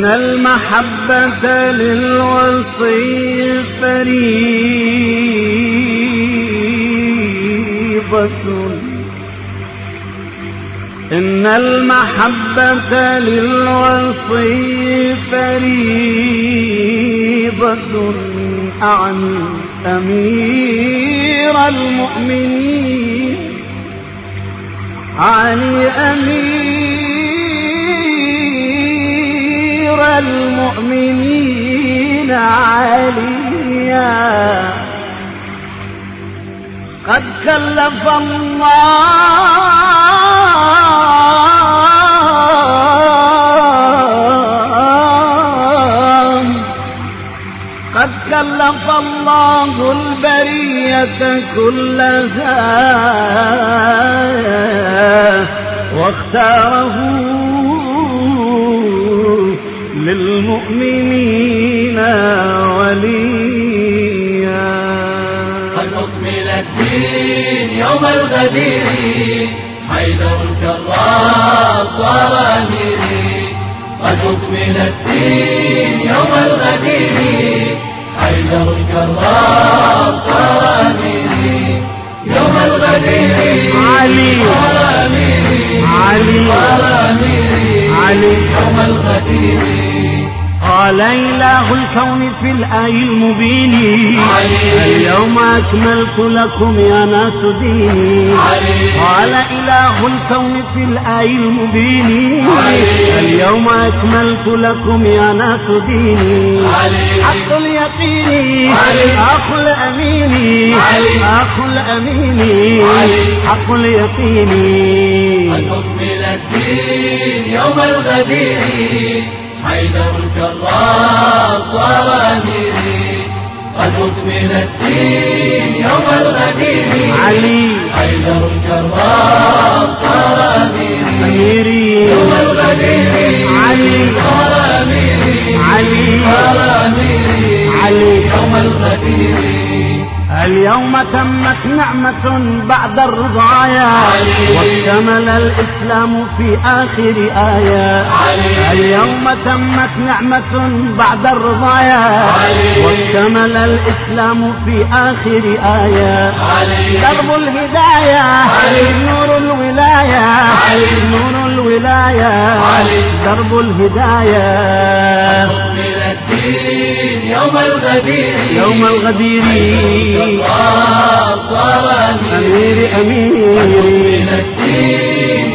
إن المحبة للوصي فريضة. إن المحبة للوصي فريضة. أعني أمير المؤمنين. أعني أمير المؤمنين عليا. قد كلف الله. قد كلف الله البرية كلها واختاره للمؤمنين وليا. قد أكمل الدين يوم الغدير حيدر الكرار صار أميري قد أكمل الدين يوم الغدير حيدر الكرار صار أميري يوم الغدير علي. صار أميري قال إله الكون في الآي المبين علي. اليوم أكملت لكم يا ناس ديني علي. قال إله الكون في الآي المبين علي. اليوم أكملت لكم يا ناس ديني علي. حق اليقين علي. أخو الأمين علي. أخو الأمين علي. حق اليقين قد أكمل الدين يوم الغدير حيدر الكرار صار أميري قد أكمل الدين يوم الغدير. علي. حيدر الكرار اليوم تمت نعمة بعد الرضايا. واكتمل الإسلام في آخر آية. اليوم تمت نعمة بعد الرضايا. واكتمل الإسلام في آخر آية درب الهداية. نور الولاية. نور الولاية. درب الهداية أكمل الدين يوم الغدير يوم الغدير أميري من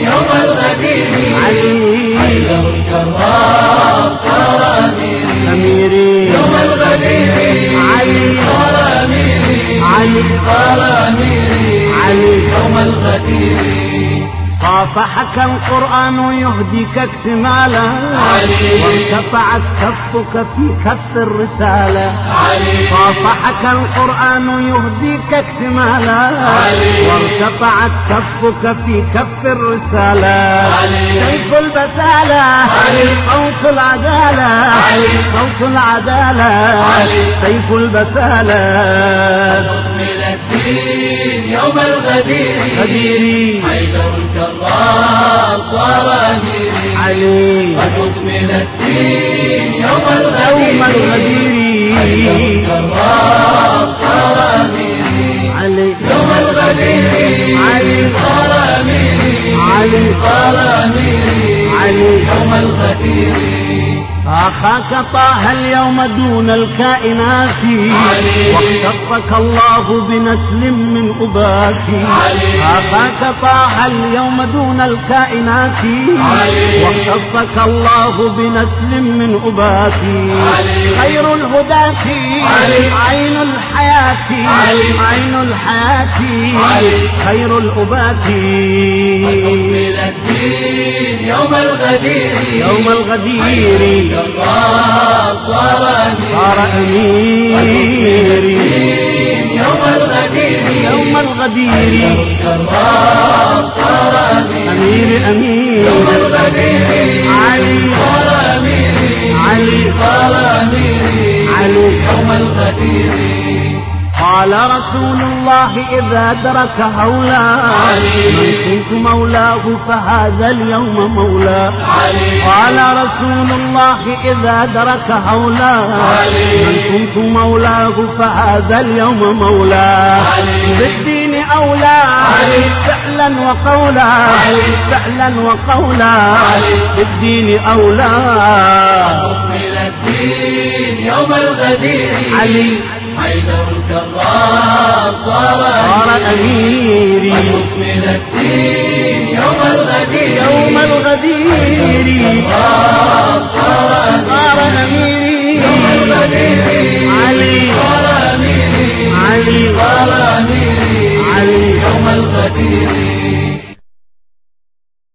يوم الغدير علي حيدر الكرار صار أميري يوم الغدير علي صار أميري علي صار أميري علي يوم الغدير صافحك القرآن يهديك اكتمالا علي. وارتفعت كفك في كف الرسالة علي صافحك القرآن يهديك اكتمالا وارتفعت كفك في كف الرسالة. سيف البسالة. صوت العدالة. صوت العدالة. سيف البسالة. الدين يوم الغدير. حيدر الكرار صار أميري علي. قد أكمل الدين. أخاك طه اليوم دون الكائنات. واختصك الله بنسل من أباك. أخاك طه اليوم دون الكائنات. واختصك الله بنسل من أباك. خير الهداة. عين الحياة. عين الحياة. خير الأبات أكمل الدين يوم الغدير. يوم الغدير. صار صار أميري يوم الغدير. يوم الغدير. صار أميري أمير. يوم أمير الغدير. علي. صار أميري علي. صار أميري علي. يوم الغدير. قال رسول الله إذا أدرك هولا من كنت مولاه فهذا اليوم مولاه قال رسول الله إذا أدرك هولا من كنت مولاه فهذا اليوم مولاه بالدين أولى فعلا وقولا فعلا وقولا. بالدين أولى. من الدين يوم الغدير. علي. حيدر الكرام صار أميري. من الدين يوم الغدير. يوم الغدير.